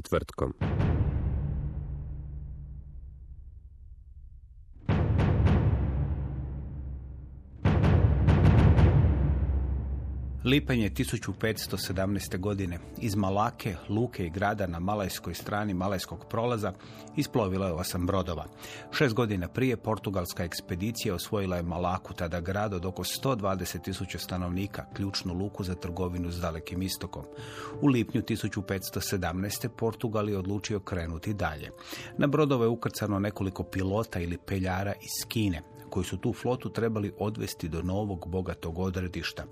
Četvrtkom. Lipanj je 1517. godine iz Malake, luke i grada na malajskoj strani Malajskog prolaza isplovilo je osam brodova. Šest godina prije portugalska ekspedicija osvojila je Malaku, tada grad od oko 120 tisuća stanovnika, ključnu luku za trgovinu s dalekim istokom. U lipnju 1517. Portugal je odlučio krenuti dalje. Na brodove je ukrcano nekoliko pilota ili peljara iz Kine, koji su tu flotu trebali odvesti do novog bogatog odredišta.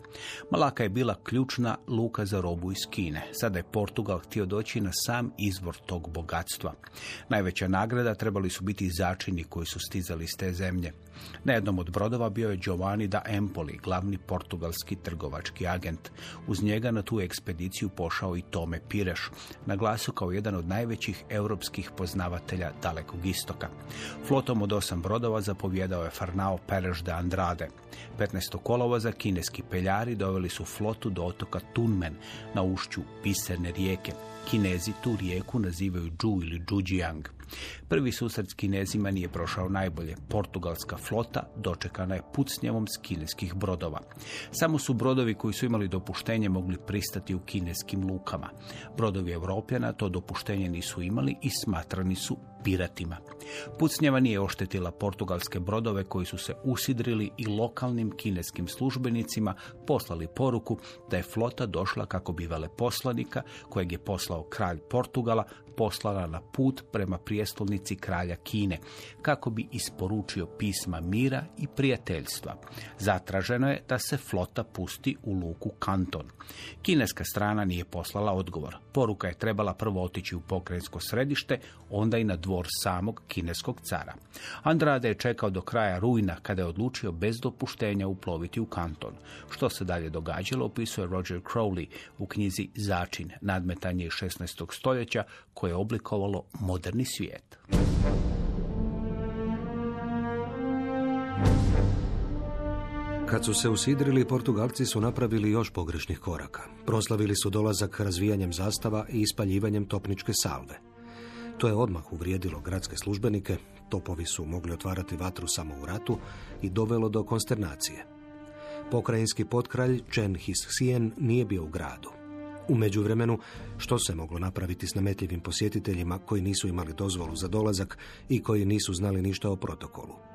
Malaka je bila ključna luka za robu iz Kine. Sada je Portugal htio doći na sam izvor tog bogatstva. Najveća nagrada trebali su biti začini koji su stizali iz te zemlje. Na jednom od brodova bio je Giovanni da Empoli, glavni portugalski trgovački agent. Uz njega na tu ekspediciju pošao i Tome Pireš, na glasu kao jedan od najvećih europskih poznavatelja dalekog istoka. Flotom od osam brodova zapovjedao je Farnao Perez de Andrade. 15. kolovoza kineski peljari doveli su flotu do otoka Tunmen na ušću Piserne rijeke. Kinezi tu rijeku nazivaju Džu ili Džuđijang. Prvi susret s Kinezima nije prošao najbolje. Portugalska flota dočekana je pucnjavom s kineskih brodova. Samo su brodovi koji su imali dopuštenje mogli pristati u kineskim lukama. Brodovi Europljana to dopuštenje nisu imali i smatrani su piratima. Pucnjava nije oštetila portugalske brodove koji su se usidrili i lokalnim kineskim službenicima poslali poruku da je flota došla kako bi veleposlanika kojeg je poslao kralj Portugala poslala na put prema prijestolnici kralja Kine kako bi isporučio pisma mira i prijateljstva. Zatraženo je da se flota pusti u luku Kanton. Kineska strana nije poslala odgovor. Poruka je trebala prvo otići u pokrajinsko središte, onda i na dvor samog kineskog cara. Andrade je čekao do kraja rujna kada je odlučio bez dopuštenja uploviti u Kanton. Što se dalje događalo opisuje Roger Crowley u knjizi Začin, nadmetanje iz 16. stoljeća koje je oblikovalo moderni svijet. Kad su se usidrili, Portugalci su napravili još pogrešnih koraka. Proslavili su dolazak razvijanjem zastava i ispaljivanjem topničke salve. To je odmah uvrijedilo gradske službenike, topovi su mogli otvarati vatru samo u ratu i dovelo do konsternacije. Pokrajinski potkralj Chen His-sien nije bio u gradu. U međuvremenu, što se moglo napraviti s nametljivim posjetiteljima koji nisu imali dozvolu za dolazak i koji nisu znali ništa o protokolu?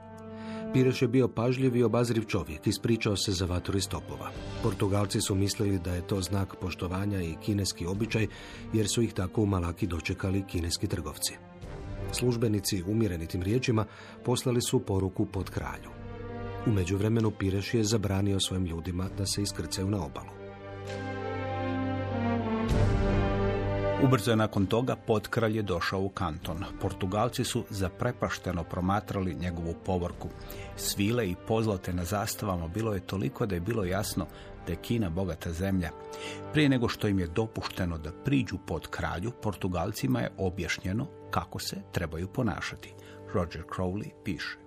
Pireš je bio pažljiv i obazriv čovjek, ispričao se za vatru iz topova. Portugalci su mislili da je to znak poštovanja i kineski običaj, jer su ih tako u Malaki dočekali kineski trgovci. Službenici, umjereni tim riječima, poslali su poruku pod kralju. U međuvremenu Pireš je zabranio svojim ljudima da se iskrcaju na obalu. Ubrzo je nakon toga potkralj je došao u kanton. Portugalci su zaprepašteno promatrali njegovu povorku. Svile i pozlate na zastavama bilo je toliko da je bilo jasno da je Kina bogata zemlja. Prije nego što im je dopušteno da priđu pod kralju, Portugalcima je objašnjeno kako se trebaju ponašati. Roger Crowley piše.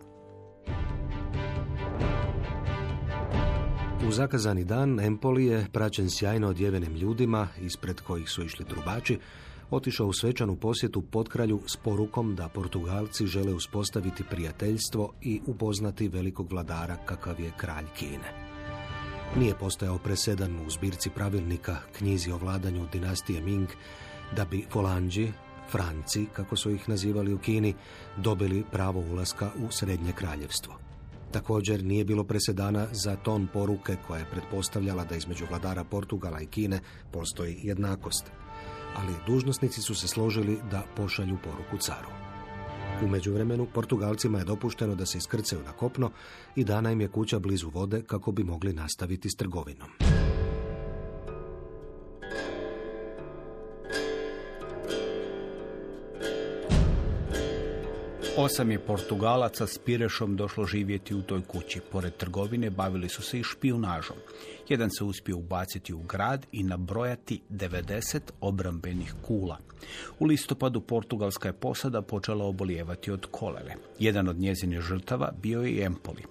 U zakazani dan Empoli je, praćen sjajno odjevenim ljudima, ispred kojih su išli trubači, otišao u svečanu posjetu potkralju s porukom da Portugalci žele uspostaviti prijateljstvo i upoznati velikog vladara kakav je kralj Kine. Nije postojao presedan u zbirci pravilnika knjizi o vladanju dinastije Ming da bi Volanđi, Franci, kako su ih nazivali u Kini, dobili pravo ulaska u Srednje kraljevstvo. Također nije bilo presedana za ton poruke koja je pretpostavljala da između vladara Portugala i Kine postoji jednakost. Ali dužnosnici su se složili da pošalju poruku caru. U međuvremenu Portugalcima je dopušteno da se iskrcaju na kopno i dana im je kuća blizu vode kako bi mogli nastaviti s trgovinom. Osam je Portugalaca s Pirešom došlo živjeti u toj kući. Pored trgovine bavili su se i špijunažom. Jedan se uspio ubaciti u grad i nabrojati 90 obrambenih kula. U listopadu portugalska je posada počela obolijevati od kolere. Jedan od njezinih žrtava bio je Empoli.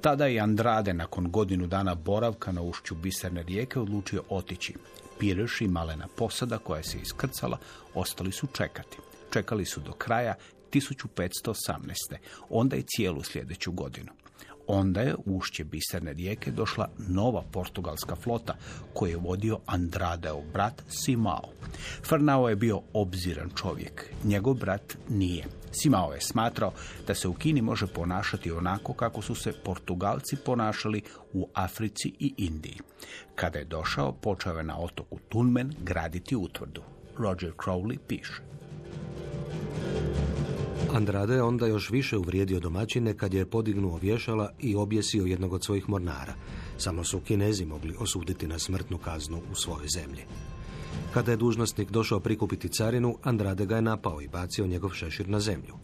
Tada je Andrade nakon godinu dana boravka na ušću biserne rijeke odlučio otići. Pireš i malena posada koja se iskrcala ostali su čekati. Čekali su do kraja 1518. Onda i cijelu sljedeću godinu. Onda je u ušće biserne rijeke došla nova portugalska flota koju je vodio Andradeov brat Simao. Fernao je bio obziran čovjek, njegov brat nije. Simao je smatrao da se u Kini može ponašati onako kako su se Portugalci ponašali u Africi i Indiji. Kada je došao, počeo je na otoku Tunmen graditi utvrdu. Roger Crowley piše. Andrade onda još više uvrijedio domaćine kad je podignuo vješala i objesio jednog od svojih mornara. Samo su Kinezi mogli osuditi na smrtnu kaznu u svojoj zemlji. Kada je dužnosnik došao prikupiti carinu, Andrade ga je napao i bacio njegov šešir na zemlju.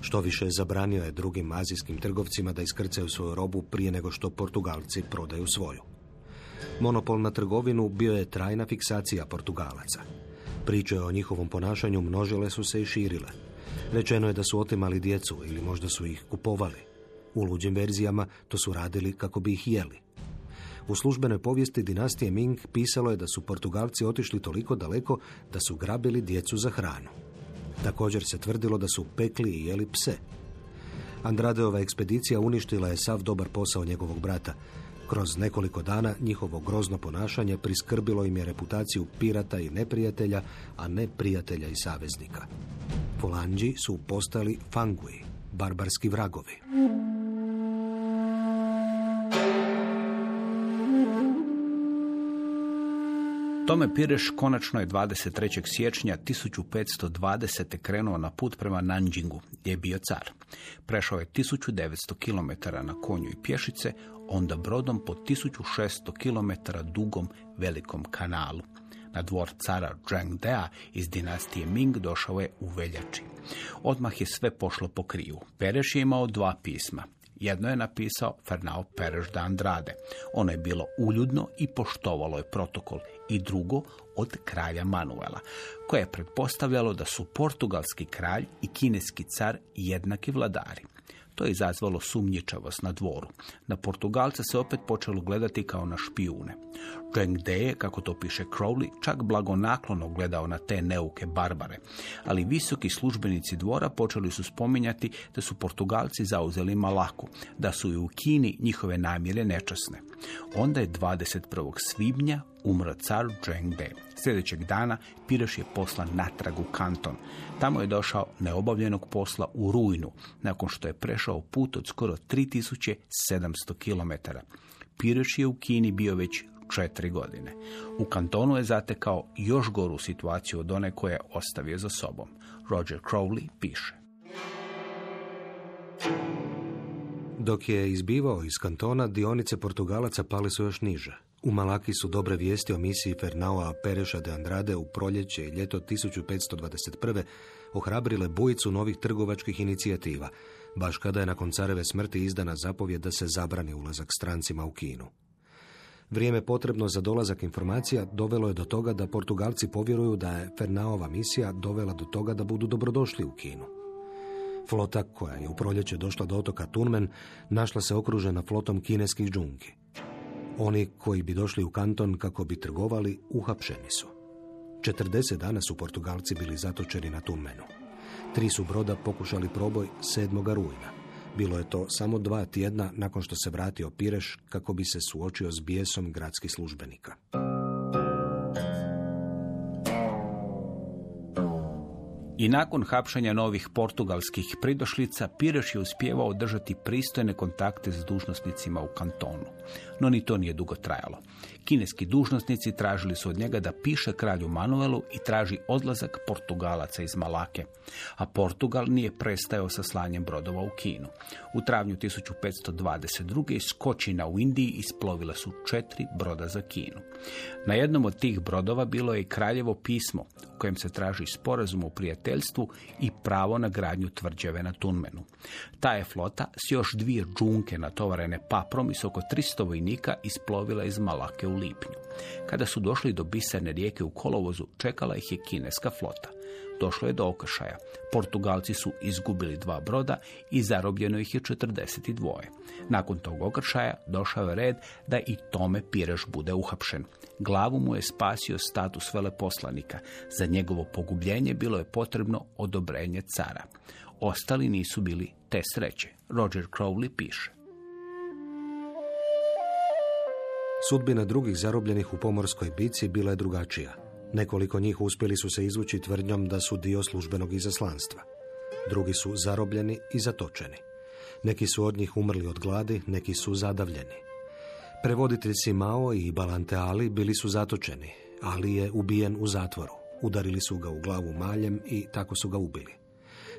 Što više zabranio je drugim azijskim trgovcima da iskrcaju svoju robu prije nego što Portugalci prodaju svoju. Monopol na trgovinu bio je trajna fiksacija Portugalaca. Priče o njihovom ponašanju množile su se i širile. Rečeno je da su otimali djecu ili možda su ih kupovali. U luđim verzijama to su radili kako bi ih jeli. U službenoj povijesti dinastije Ming pisalo je da su Portugalci otišli toliko daleko da su grabili djecu za hranu. Također se tvrdilo da su pekli i jeli pse. Andradeova ekspedicija uništila je sav dobar posao njegovog brata. Kroz nekoliko dana njihovo grozno ponašanje priskrbilo im je reputaciju pirata i neprijatelja, a ne prijatelja i saveznika. Polanđi su postali fangui, barbarski vragovi. Tome Pireš konačno je 23. siječnja 1520. krenuo na put prema Nanjingu, gdje je bio car. Prešao je 1900 km na konju i pješice, onda brodom po 1600 km dugom velikom kanalu na dvor cara Zhengdea iz dinastije Ming došao je u veljači. Odmah je sve pošlo po kriju. Pereš je imao dva pisma. Jedno je napisao Fernao Pereš de Andrade. Ono je bilo uljudno i poštovalo je protokol. I drugo od kralja Manuela, koje je pretpostavljalo da su portugalski kralj i kineski car jednaki vladari. To je izazvalo sumnjičavost na dvoru. Na Portugalce se opet počelo gledati kao na špijune. Zheng De je, kako to piše Crowley, čak blagonaklono gledao na te neuke barbare. Ali visoki službenici dvora počeli su spominjati da su Portugalci zauzeli Malaku, da su i u Kini njihove namjere nečasne. Onda je 21. svibnja umro car Zheng De. Sljedećeg dana Pireš je poslan natrag u kanton. Tamo je došao neobavljenog posla u Rujnu, nakon što je prešao put od skoro 3700 km. Pireš je u Kini bio već četiri godine. U kantonu je zatekao još goru situaciju od one koje je ostavio za sobom. Roger Crowley piše. Dok je izbivao iz kantona, dionice Portugalaca pali su još niže. U Malaki su dobre vijesti o misiji Fernaoa Pereša de Andrade u proljeće i ljeto 1521. ohrabrile bujicu novih trgovačkih inicijativa, baš kada je nakon careve smrti izdana zapovjed da se zabrani ulazak strancima u Kinu. Vrijeme potrebno za dolazak informacija dovelo je do toga da Portugalci povjeruju da je Fernaova misija dovela do toga da budu dobrodošli u Kinu. Flota koja je u proljeće došla do otoka Tunmen našla se okružena flotom kineskih džunki. Oni koji bi došli u kanton kako bi trgovali, uhapšeni su. 40 dana su Portugalci bili zatočeni na Tunmenu. Tri su broda pokušali proboj 7. rujna. Bilo je to samo dva tjedna nakon što se vratio Pireš kako bi se suočio s bijesom gradskih službenika. I nakon hapšanja novih portugalskih pridošlica, Pireš je uspjevao držati pristojne kontakte s dužnosnicima u kantonu. No ni to nije dugo trajalo. Kineski dužnosnici tražili su od njega da piše kralju Manuelu i traži odlazak Portugalaca iz Malake. A Portugal nije prestajao sa slanjem brodova u Kinu. U travnju 1522. iz Kočina u Indiji isplovila su četiri broda za Kinu. Na jednom od tih brodova bilo je i kraljevo pismo kojem se traži sporazum o prijateljstvu i pravo na gradnju tvrđave na Tunmenu. Ta je flota s još dvije džunke natovarene paprom i s oko 300 vojnika isplovila iz Malake u lipnju. Kada su došli do biserne rijeke u kolovozu, čekala ih je kineska flota. Došlo je do okršaja. Portugalci su izgubili dva broda i zarobljeno ih je 42. Nakon tog okršaja došao je red da i Tome Pireš bude uhapšen. Glavu mu je spasio status veleposlanika. Za njegovo pogubljenje bilo je potrebno odobrenje cara. Ostali nisu bili te sreće. Roger Crowley piše. Sudbina drugih zarobljenih u pomorskoj bici bila je drugačija. Nekoliko njih uspjeli su se izvući tvrdnjom da su dio službenog izaslanstva. Drugi su zarobljeni i zatočeni. Neki su od njih umrli od gladi, neki su zadavljeni. Prevoditelj Simao i Balante Ali bili su zatočeni, ali je ubijen u zatvoru. Udarili su ga u glavu maljem i tako su ga ubili.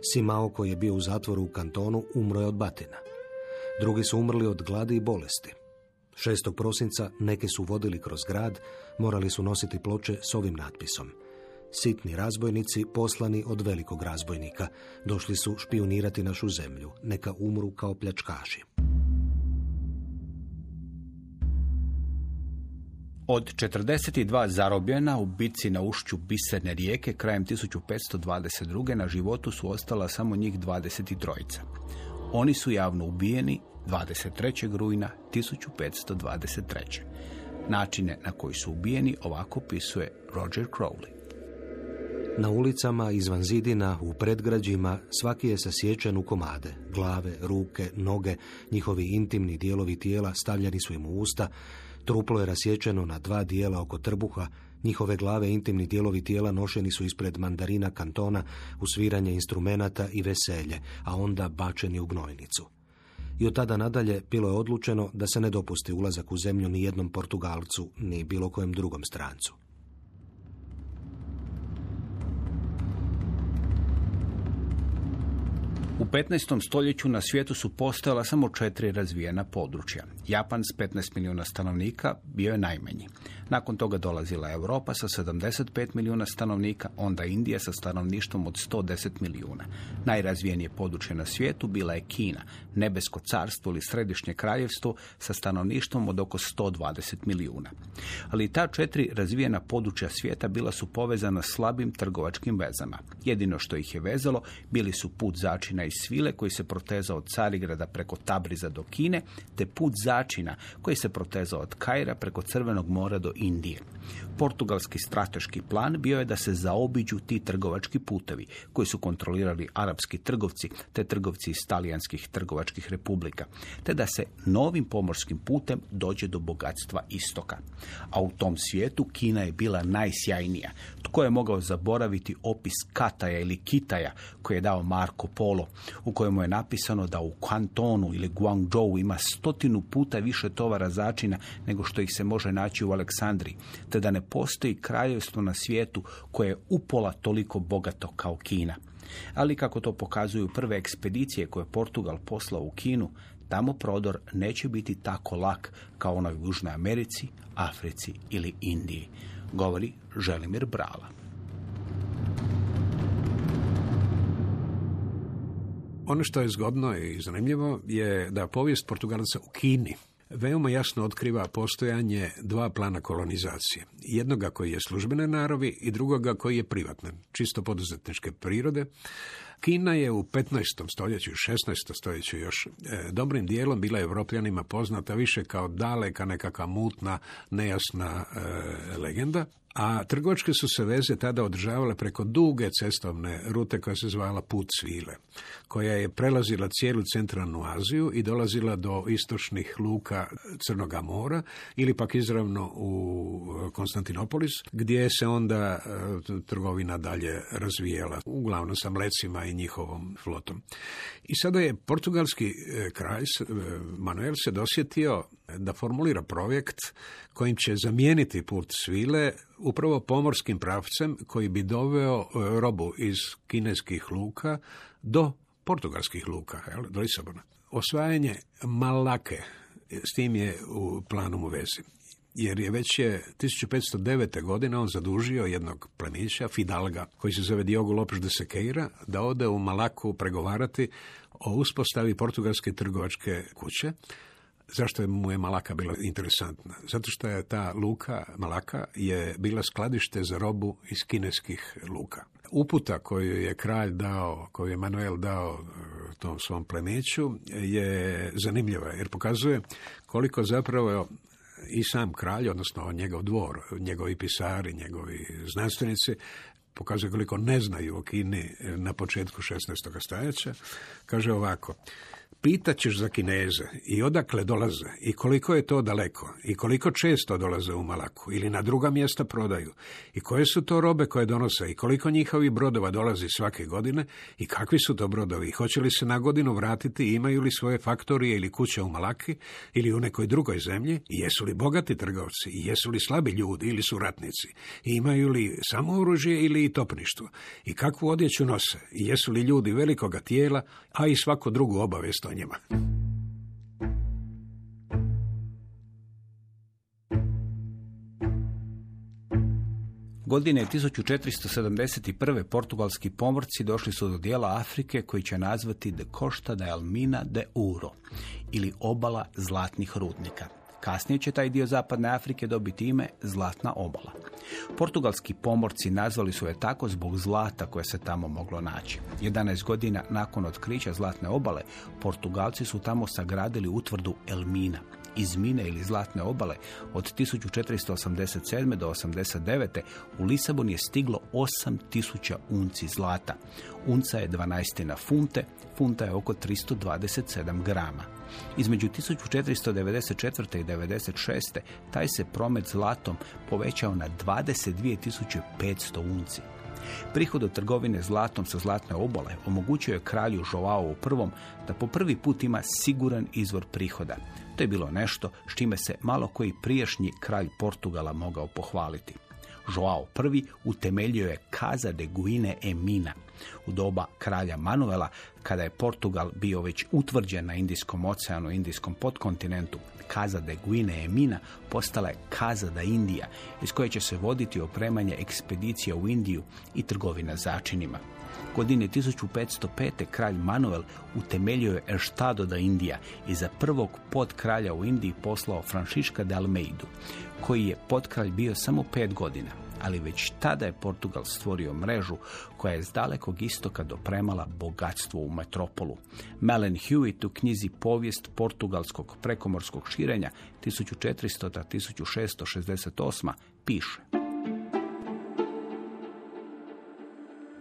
Simao koji je bio u zatvoru u kantonu umro je od batina. Drugi su umrli od gladi i bolesti. 6. prosinca neke su vodili kroz grad, morali su nositi ploče s ovim natpisom. Sitni razbojnici poslani od velikog razbojnika. Došli su špionirati našu zemlju. Neka umru kao pljačkaši. Od 42 zarobljena u bitci na ušću Biserne rijeke krajem 1522. na životu su ostala samo njih 23. Oni su javno ubijeni 23. rujna 1523. Načine na koji su ubijeni ovako pisuje Roger Crowley. Na ulicama, izvan zidina, u predgrađima, svaki je sasječen u komade. Glave, ruke, noge, njihovi intimni dijelovi tijela stavljeni su im u usta, truplo je rasječeno na dva dijela oko trbuha, njihove glave intimni dijelovi tijela nošeni su ispred mandarina kantona u sviranje instrumenata i veselje, a onda bačeni u gnojnicu. I od tada nadalje bilo je odlučeno da se ne dopusti ulazak u zemlju ni jednom Portugalcu, ni bilo kojem drugom strancu. U 15. stoljeću na svijetu su postojala samo četiri razvijena područja. Japan s 15 milijuna stanovnika bio je najmanji. Nakon toga dolazila Europa sa 75 milijuna stanovnika, onda Indija sa stanovništvom od 110 milijuna. Najrazvijenije područje na svijetu bila je Kina, nebesko carstvo ili središnje kraljevstvo sa stanovništvom od oko 120 milijuna. Ali ta četiri razvijena područja svijeta bila su povezana slabim trgovačkim vezama. Jedino što ih je vezalo bili su put začina i svile koji se protezao od Carigrada preko Tabriza do Kine, te put začina koji se protezao od Kaira preko Crvenog mora do Indije. Portugalski strateški plan bio je da se zaobiđu ti trgovački putevi koji su kontrolirali arapski trgovci te trgovci iz talijanskih trgovačkih republika, te da se novim pomorskim putem dođe do bogatstva istoka. A u tom svijetu Kina je bila najsjajnija. Tko je mogao zaboraviti opis Kataja ili Kitaja koji je dao Marko Polo, u kojemu je napisano da u Kantonu ili Guangzhou ima stotinu puta više tovara začina nego što ih se može naći u Aleksandriji, te da ne postoji kraljevstvo na svijetu koje je upola toliko bogato kao Kina. Ali kako to pokazuju prve ekspedicije koje je Portugal poslao u Kinu, tamo prodor neće biti tako lak kao onoj u Južnoj Americi, Africi ili Indiji, govori Želimir Brala. Ono što je zgodno i zanimljivo je da povijest Portugalaca u Kini veoma jasno otkriva postojanje dva plana kolonizacije. Jednoga koji je službene naravi i drugoga koji je privatne, čisto poduzetničke prirode, Kina je u 15. stoljeću i 16. stoljeću još e, dobrim dijelom bila evropljanima poznata više kao daleka nekakva mutna, nejasna e, legenda, a trgovačke su se veze tada održavale preko duge cestovne rute koja se zvala Put svile, koja je prelazila cijelu centralnu Aziju i dolazila do istočnih luka Crnoga mora ili pak izravno u Konstantinopolis, gdje se onda e, trgovina dalje razvijela, uglavnom sa mlecima i njihovom flotom. I sada je portugalski e, kralj e, Manuel se dosjetio da formulira projekt kojim će zamijeniti put svile upravo pomorskim pravcem koji bi doveo e, robu iz kineskih luka do portugalskih luka, do Lisabona. Osvajanje Malake s tim je u planom u vezi. Jer je već je 1509. godine on zadužio jednog plemića, Fidalga, koji se zove Diogo Lopes de Sequeira, da ode u Malaku pregovarati o uspostavi portugalske trgovačke kuće, Zašto mu je Malaka bila interesantna? Zato što je ta luka Malaka je bila skladište za robu iz kineskih luka. Uputa koju je kralj dao, koju je Manuel dao e, tom svom plemeću je zanimljiva jer pokazuje koliko zapravo i sam kralj, odnosno njegov dvor, njegovi pisari, njegovi znanstvenici, pokazuje koliko ne znaju o Kini na početku 16. stoljeća. Kaže ovako, Pitaćeš za Kineze i odakle dolaze i koliko je to daleko i koliko često dolaze u Malaku ili na druga mjesta prodaju i koje su to robe koje donose i koliko njihovih brodova dolazi svake godine i kakvi su to brodovi hoće li se na godinu vratiti i imaju li svoje faktorije ili kuće u Malaki ili u nekoj drugoj zemlji i jesu li bogati trgovci i jesu li slabi ljudi ili su ratnici i imaju li samo oružje ili i topništvo i kakvu odjeću nose i jesu li ljudi velikoga tijela a i svaku drugu obavijest o njima. Godine 1471. portugalski pomorci došli su do dijela Afrike koji će nazvati de Costa de Almina de Ouro ili obala zlatnih rudnika. Kasnije će taj dio zapadne Afrike dobiti ime Zlatna obala. Portugalski pomorci nazvali su je tako zbog zlata koje se tamo moglo naći. 11 godina nakon otkrića Zlatne obale, Portugalci su tamo sagradili utvrdu Elmina iz mine ili zlatne obale od 1487. do 89. u Lisabon je stiglo 8000 unci zlata. Unca je 12 na funte, funta je oko 327 grama. Između 1494. i 96. taj se promet zlatom povećao na 22.500 unci. Prihod od trgovine zlatom sa zlatne obole omogućio je kralju Joao I da po prvi put ima siguran izvor prihoda. To je bilo nešto s čime se malo koji prijašnji kralj Portugala mogao pohvaliti. Joao I utemeljio je Casa de Guine Emina. U doba kralja Manuela, kada je Portugal bio već utvrđen na Indijskom oceanu, Indijskom podkontinentu, Casa de Guine Emina postala je Casa da Indija, iz koje će se voditi opremanje ekspedicija u Indiju i trgovina začinima. Godine 1505. kralj Manuel utemeljio je Estado da Indija i za prvog podkralja u Indiji poslao Franšiška de Almeidu, koji je podkralj bio samo pet godina, ali već tada je Portugal stvorio mrežu koja je s dalekog istoka dopremala bogatstvo u metropolu. Melen Hewitt u knjizi Povijest portugalskog prekomorskog širenja 1400-1668 piše.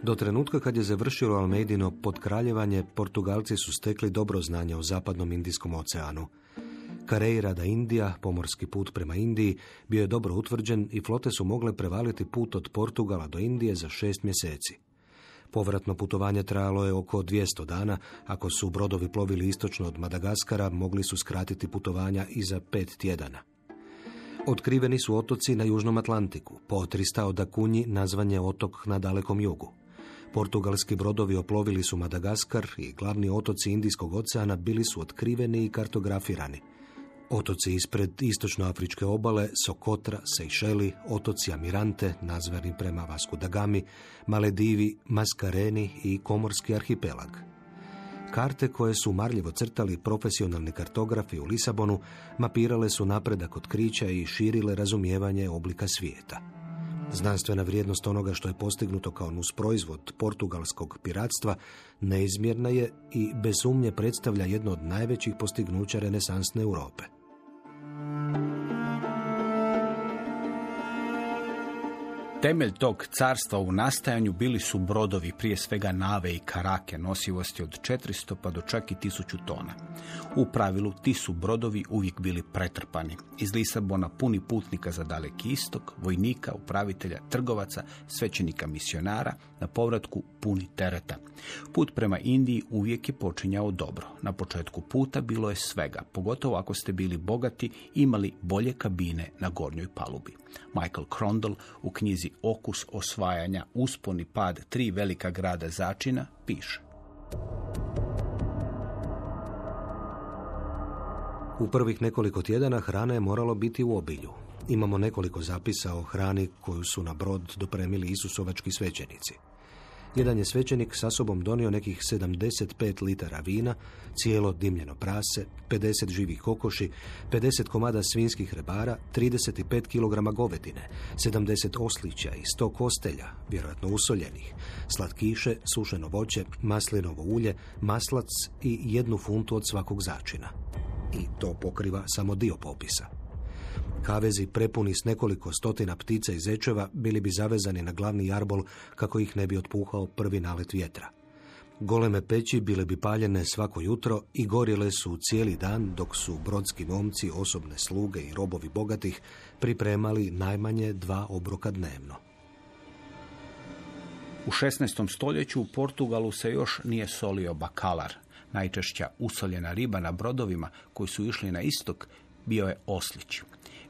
Do trenutka kad je završilo Almeidino podkraljevanje, Portugalci su stekli dobro znanje o zapadnom Indijskom oceanu. Kareira da Indija, pomorski put prema Indiji, bio je dobro utvrđen i flote su mogle prevaliti put od Portugala do Indije za šest mjeseci. Povratno putovanje trajalo je oko 200 dana, ako su brodovi plovili istočno od Madagaskara, mogli su skratiti putovanja i za pet tjedana. Otkriveni su otoci na Južnom Atlantiku, po 300 od Akunji nazvan je otok na dalekom jugu. Portugalski brodovi oplovili su Madagaskar i glavni otoci Indijskog oceana bili su otkriveni i kartografirani. Otoci ispred istočnoafričke obale, Sokotra, Sejšeli, otoci Amirante, nazvani prema Vasku Dagami, Maledivi, Maskareni i Komorski arhipelag. Karte koje su marljivo crtali profesionalni kartografi u Lisabonu mapirale su napredak otkrića i širile razumijevanje oblika svijeta. Znanstvena vrijednost onoga što je postignuto kao proizvod portugalskog piratstva neizmjerna je i bez sumnje predstavlja jedno od najvećih postignuća renesansne Europe. Temelj tog carstva u nastajanju bili su brodovi, prije svega nave i karake, nosivosti od 400 pa do čak i 1000 tona. U pravilu ti su brodovi uvijek bili pretrpani. Iz Lisabona puni putnika za daleki istok, vojnika, upravitelja, trgovaca, svećenika misionara, na povratku puni tereta. Put prema Indiji uvijek je počinjao dobro. Na početku puta bilo je svega, pogotovo ako ste bili bogati, imali bolje kabine na gornjoj palubi. Michael Crondall u knjizi Okus osvajanja, usponi pad tri velika grada začina, piše. U prvih nekoliko tjedana hrana je moralo biti u obilju. Imamo nekoliko zapisa o hrani koju su na brod dopremili Isusovački svećenici. Jedan je svećenik sa sobom donio nekih 75 litara vina, cijelo dimljeno prase, 50 živih kokoši, 50 komada svinskih rebara, 35 kg govedine, 70 oslića i 100 kostelja, vjerojatno usoljenih, slatkiše, sušeno voće, maslinovo ulje, maslac i jednu funtu od svakog začina. I to pokriva samo dio popisa. Kavezi prepuni s nekoliko stotina ptica i zečeva bili bi zavezani na glavni jarbol kako ih ne bi otpuhao prvi nalet vjetra. Goleme peći bile bi paljene svako jutro i gorjele su cijeli dan dok su brodski momci, osobne sluge i robovi bogatih pripremali najmanje dva obroka dnevno. U 16. stoljeću u Portugalu se još nije solio bakalar. Najčešća usoljena riba na brodovima koji su išli na istok bio je oslić.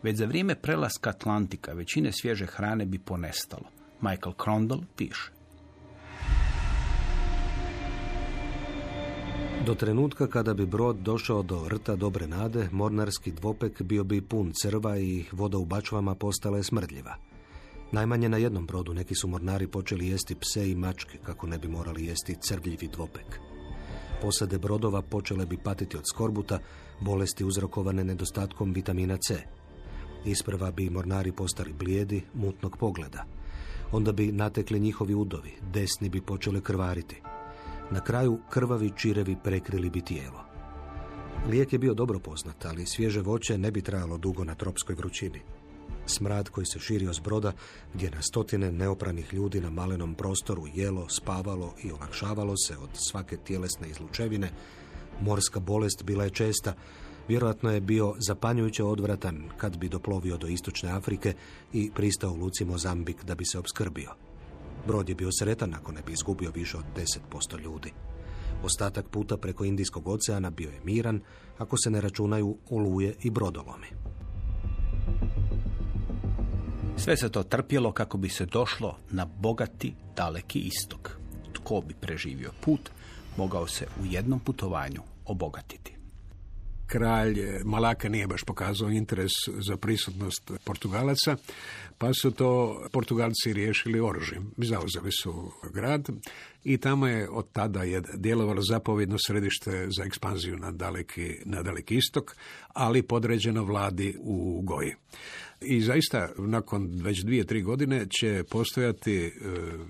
Već za vrijeme prelaska Atlantika većine svježe hrane bi ponestalo. Michael Crondall piše. Do trenutka kada bi brod došao do rta Dobre nade, mornarski dvopek bio bi pun crva i voda u bačvama postala je smrdljiva. Najmanje na jednom brodu neki su mornari počeli jesti pse i mačke kako ne bi morali jesti crvljivi dvopek. Posade brodova počele bi patiti od skorbuta, bolesti uzrokovane nedostatkom vitamina C. Isprva bi mornari postali blijedi, mutnog pogleda. Onda bi natekli njihovi udovi, desni bi počeli krvariti. Na kraju krvavi čirevi prekrili bi tijelo. Lijek je bio dobro poznat, ali svježe voće ne bi trajalo dugo na tropskoj vrućini. Smrad koji se širio s broda, gdje na stotine neopranih ljudi na malenom prostoru jelo, spavalo i olakšavalo se od svake tjelesne izlučevine, morska bolest bila je česta, Vjerojatno je bio zapanjujuće odvratan kad bi doplovio do istočne Afrike i pristao u luci Mozambik da bi se obskrbio. Brod je bio sretan ako ne bi izgubio više od 10% ljudi. Ostatak puta preko Indijskog oceana bio je miran ako se ne računaju oluje i brodolomi. Sve se to trpjelo kako bi se došlo na bogati, daleki istok. Tko bi preživio put, mogao se u jednom putovanju obogatiti kralj Malaka nije baš pokazao interes za prisutnost Portugalaca, pa su to Portugalci riješili oružjem. Zauzeli su grad i tamo je od tada je djelovalo zapovjedno središte za ekspanziju na daleki, na daleki istok, ali podređeno vladi u Goji. I zaista, nakon već dvije, tri godine će postojati e,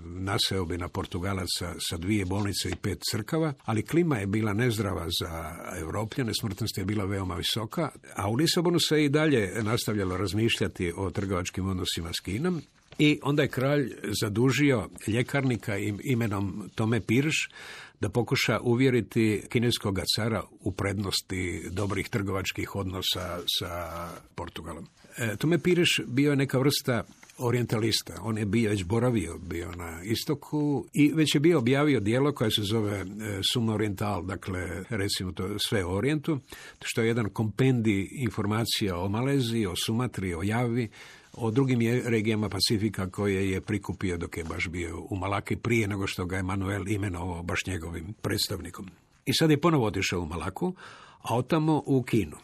naseobina Portugalaca sa dvije bolnice i pet crkava, ali klima je bila nezdrava za Evropljane, smrtnost je bila veoma visoka, a u Lisabonu se i dalje nastavljalo razmišljati o trgovačkim odnosima s Kinom. I onda je kralj zadužio ljekarnika imenom Tome Pirš da pokuša uvjeriti kineskog cara u prednosti dobrih trgovačkih odnosa sa Portugalom. E, Tome Pireš bio je neka vrsta orientalista. On je bio već boravio bio na istoku i već je bio objavio dijelo koje se zove e, Sum Oriental, dakle recimo to sve o Orijentu, što je jedan kompendi informacija o Maleziji, o Sumatri, o Javi, o drugim regijama Pacifika koje je prikupio dok je baš bio u Malaki prije nego što ga je Manuel imenovao baš njegovim predstavnikom. I sad je ponovo otišao u Malaku, a otamo u Kinu.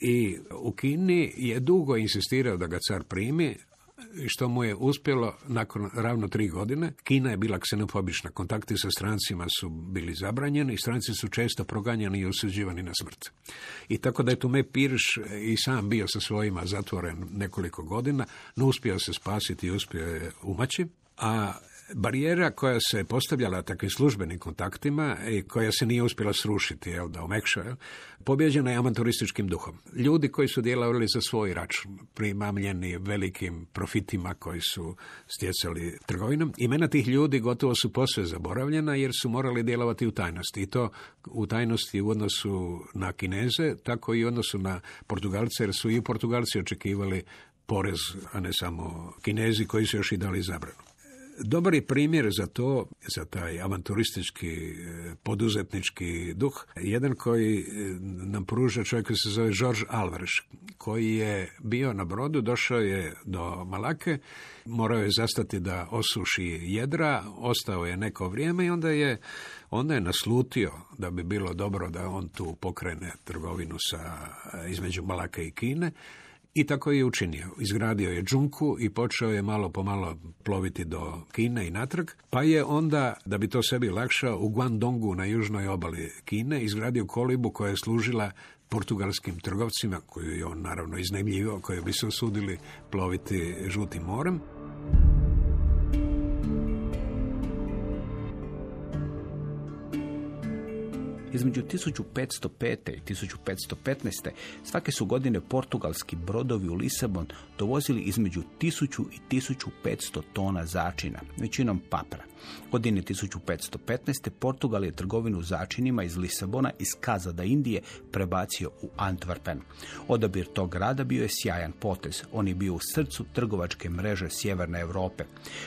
I u Kini je dugo insistirao da ga car primi, što mu je uspjelo nakon ravno tri godine. Kina je bila ksenofobična, kontakti sa strancima su bili zabranjeni i stranci su često proganjani i osuđivani na smrt. I tako da je Tume Pirš i sam bio sa svojima zatvoren nekoliko godina, no uspio se spasiti i uspio je umaći. A Barijera koja se postavljala takvim službenim kontaktima i koja se nije uspjela srušiti, jel, da omekša, jel, pobjeđena je amaturističkim duhom. Ljudi koji su djelovali za svoj račun, primamljeni velikim profitima koji su stjecali trgovinom. Imena tih ljudi gotovo su posve zaboravljena jer su morali djelovati u tajnosti. I to u tajnosti u odnosu na Kineze, tako i u odnosu na Portugalce, jer su i Portugalci očekivali porez, a ne samo Kinezi koji su još i dali zabranu. Dobar je primjer za to, za taj avanturistički, e, poduzetnički duh, jedan koji e, nam pruža čovjek koji se zove George Alvarez, koji je bio na brodu, došao je do Malake, morao je zastati da osuši jedra, ostao je neko vrijeme i onda je, onda je naslutio da bi bilo dobro da on tu pokrene trgovinu sa, između Malake i Kine, i tako je učinio. Izgradio je džunku i počeo je malo po malo ploviti do Kine i natrag, pa je onda, da bi to sebi lakšao, u Guangdongu na južnoj obali Kine izgradio kolibu koja je služila portugalskim trgovcima, koju je on naravno iznajmljivao, koji bi se osudili ploviti žutim morem. Između 1505. i 1515. svake su godine portugalski brodovi u Lisabon dovozili između 1000 i 1500 tona začina, većinom papra. Godine 1515. Portugal je trgovinu začinima iz Lisabona iz Kazada Indije prebacio u Antwerpen. Odabir tog grada bio je sjajan potez. On je bio u srcu trgovačke mreže Sjeverne Europe.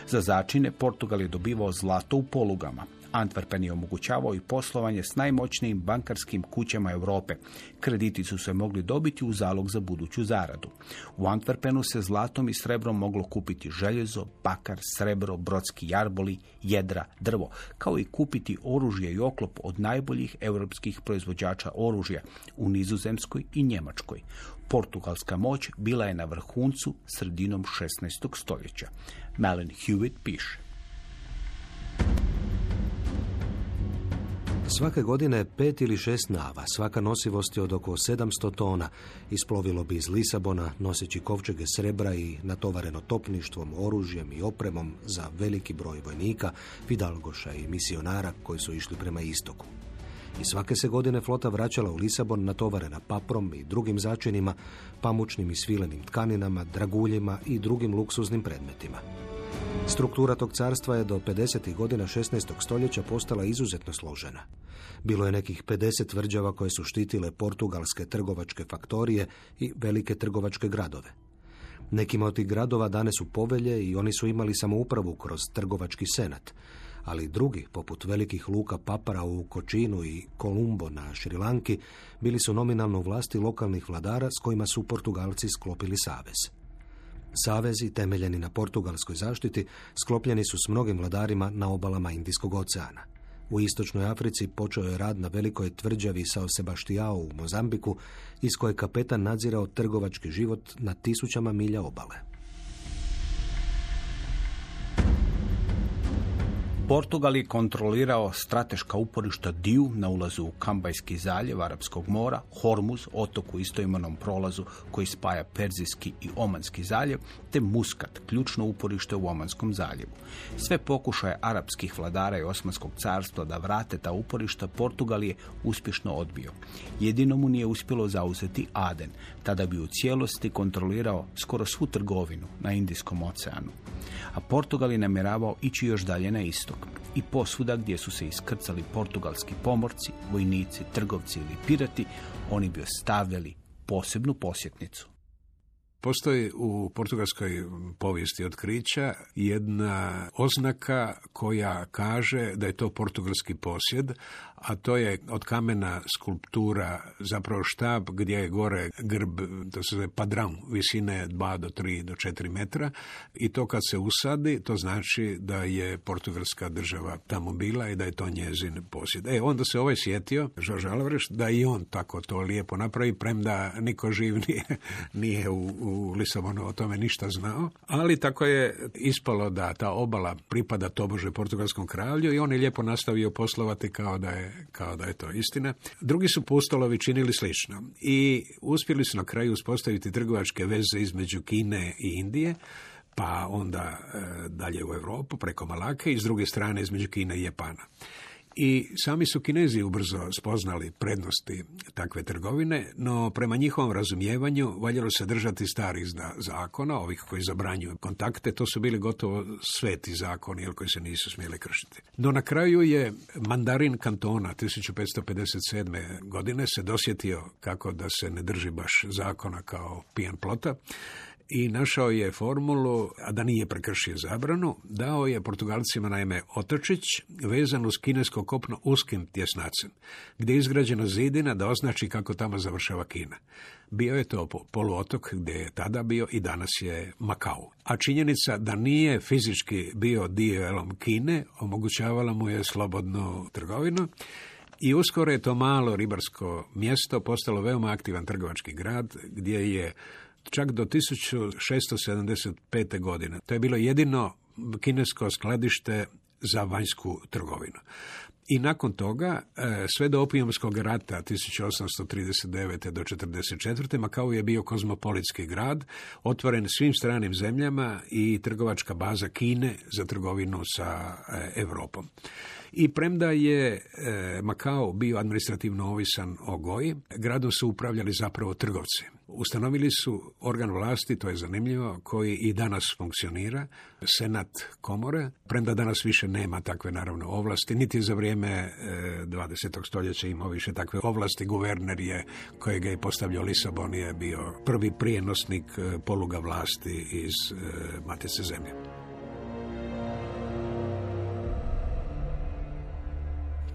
Za začine Portugal je dobivao zlato u polugama, Antwerpen je omogućavao i poslovanje s najmoćnijim bankarskim kućama Europe. Krediti su se mogli dobiti u zalog za buduću zaradu. U Antwerpenu se zlatom i srebrom moglo kupiti željezo, bakar, srebro, brodski jarboli, jedra, drvo, kao i kupiti oružje i oklop od najboljih europskih proizvođača oružja u Nizozemskoj i Njemačkoj. Portugalska moć bila je na vrhuncu sredinom 16. stoljeća. Malin Hewitt piše. Svake godine pet ili šest nava, svaka nosivosti od oko 700 tona, isplovilo bi iz Lisabona noseći kovčege srebra i natovareno topništvom, oružjem i opremom za veliki broj vojnika, fidalgoša i misionara koji su išli prema istoku. I svake se godine flota vraćala u Lisabon natovarena paprom i drugim začinima, pamučnim i svilenim tkaninama, draguljima i drugim luksuznim predmetima. Struktura tog carstva je do 50. godina 16. stoljeća postala izuzetno složena. Bilo je nekih 50 tvrđava koje su štitile portugalske trgovačke faktorije i velike trgovačke gradove. Nekima od tih gradova dane su povelje i oni su imali samoupravu kroz trgovački senat, ali drugi, poput velikih luka Papara u Kočinu i Kolumbo na Šrilanki, bili su nominalno vlasti lokalnih vladara s kojima su Portugalci sklopili savez. Savezi, temeljeni na portugalskoj zaštiti, sklopljeni su s mnogim vladarima na obalama Indijskog oceana. U istočnoj Africi počeo je rad na velikoj tvrđavi Sao Sebastiao u Mozambiku, iz koje kapetan nadzirao trgovački život na tisućama milja obale. Portugal je kontrolirao strateška uporišta Diju na ulazu u Kambajski zaljev Arapskog mora, Hormuz, otok u istoimenom prolazu koji spaja Perzijski i Omanski zaljev, te Muskat, ključno uporište u Omanskom zaljevu. Sve pokušaje arapskih vladara i Osmanskog carstva da vrate ta uporišta Portugal je uspješno odbio. Jedino mu nije uspjelo zauzeti Aden, tada bi u cijelosti kontrolirao skoro svu trgovinu na Indijskom oceanu. A Portugal je namjeravao ići još dalje na istok i posvuda gdje su se iskrcali portugalski pomorci, vojnici, trgovci ili pirati, oni bi ostavljali posebnu posjetnicu. Postoji u portugalskoj povijesti otkrića jedna oznaka koja kaže da je to portugalski posjed, a to je od kamena skulptura, zapravo štab gdje je gore grb, to se zove padram, visine 2 do 3 do 4 metra i to kad se usadi, to znači da je portugalska država tamo bila i da je to njezin posjed. E, onda se ovaj sjetio, Žož Alvarez, da i on tako to lijepo napravi, premda niko živ nije, nije u, u u Lisabonu o tome ništa znao, ali tako je ispalo da ta obala pripada tobože portugalskom kralju i on je lijepo nastavio poslovati kao da je, kao da je to istina. Drugi su pustolovi činili slično i uspjeli su na kraju uspostaviti trgovačke veze između Kine i Indije, pa onda e, dalje u Europu preko Malake i s druge strane između Kine i Japana. I sami su Kinezi ubrzo spoznali prednosti takve trgovine, no prema njihovom razumijevanju valjalo se držati starih zakona, ovih koji zabranjuju kontakte, to su bili gotovo sveti zakoni, jer koji se nisu smjeli kršiti. No na kraju je mandarin kantona 1557. godine se dosjetio kako da se ne drži baš zakona kao pijan plota i našao je formulu, a da nije prekršio zabranu, dao je Portugalcima naime otočić vezan uz kinesko kopno uskim tjesnacem, gdje je izgrađena zidina da označi kako tamo završava Kina. Bio je to poluotok gdje je tada bio i danas je Makau. A činjenica da nije fizički bio dijelom Kine omogućavala mu je slobodnu trgovinu i uskoro je to malo ribarsko mjesto postalo veoma aktivan trgovački grad gdje je čak do 1675. godine. To je bilo jedino kinesko skladište za vanjsku trgovinu. I nakon toga, e, sve do opijomskog rata 1839. do 1944. Makao je bio kozmopolitski grad, otvoren svim stranim zemljama i trgovačka baza Kine za trgovinu sa Europom. I premda je e, Makao bio administrativno ovisan o Goji, gradom su upravljali zapravo trgovci. Ustanovili su organ vlasti, to je zanimljivo, koji i danas funkcionira, senat komore, premda danas više nema takve naravno ovlasti, niti za vrijeme 20. E, stoljeća imao više takve ovlasti. Guverner je, kojega je postavljao Lisabon, je bio prvi prijenosnik e, poluga vlasti iz Matice zemlje.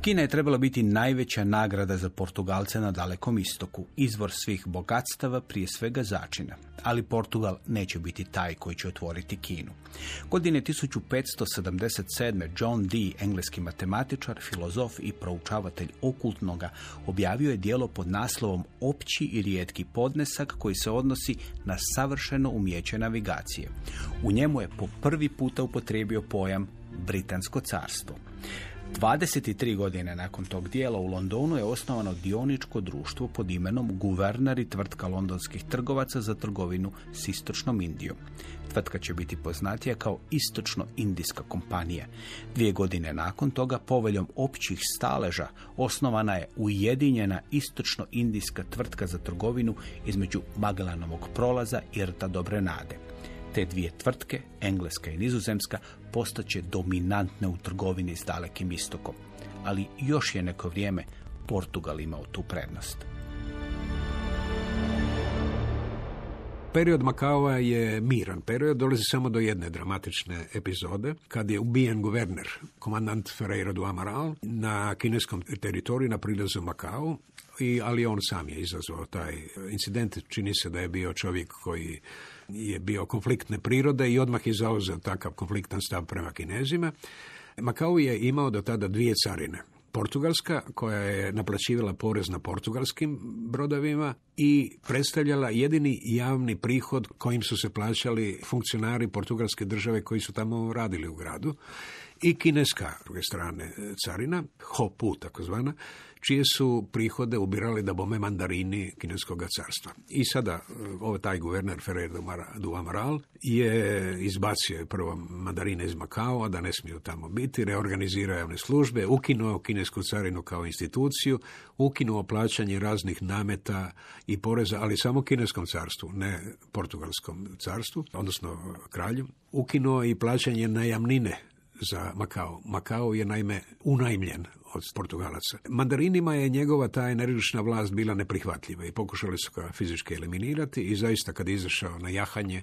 Kina je trebala biti najveća nagrada za Portugalce na dalekom istoku, izvor svih bogatstava, prije svega začina. Ali Portugal neće biti taj koji će otvoriti Kinu. Godine 1577. John Dee, engleski matematičar, filozof i proučavatelj okultnoga, objavio je dijelo pod naslovom Opći i rijetki podnesak koji se odnosi na savršeno umjeće navigacije. U njemu je po prvi puta upotrijebio pojam Britansko carstvo. 23 godine nakon tog dijela u Londonu je osnovano dioničko društvo pod imenom Guverner i tvrtka londonskih trgovaca za trgovinu s istočnom Indijom. Tvrtka će biti poznatija kao istočno-indijska kompanija. Dvije godine nakon toga poveljom općih staleža osnovana je ujedinjena istočno-indijska tvrtka za trgovinu između Magellanovog prolaza i Rta Dobre Nade. Te dvije tvrtke, engleska i nizozemska, postaće dominantne u trgovini s dalekim istokom. Ali još je neko vrijeme Portugal imao tu prednost. Period Makaova je miran period, dolazi samo do jedne dramatične epizode, kad je ubijen guverner, komandant Ferreira do Amaral, na kineskom teritoriju na prilazu Makao, i, ali on sam je izazvao taj incident. Čini se da je bio čovjek koji je bio konfliktne prirode i odmah je zauzeo takav konfliktan stav prema Kinezima. Makao je imao do tada dvije carine. Portugalska, koja je naplaćivala porez na portugalskim brodovima i predstavljala jedini javni prihod kojim su se plaćali funkcionari portugalske države koji su tamo radili u gradu i kineska, druge strane, carina, Hopu takozvana, čije su prihode ubirali da bome mandarini kineskog carstva. I sada e, ovo taj guverner Ferrer du Amaral je izbacio prvo mandarine iz Makao, da ne smiju tamo biti, reorganizirao javne službe, ukinuo kinesku carinu kao instituciju, ukinuo plaćanje raznih nameta i poreza, ali samo kineskom carstvu, ne portugalskom carstvu, odnosno kralju. Ukinuo i plaćanje najamnine za Makao. Makao je naime unajmljen od Portugalaca. Mandarinima je njegova ta energična vlast bila neprihvatljiva i pokušali su ga fizički eliminirati i zaista kad izašao na jahanje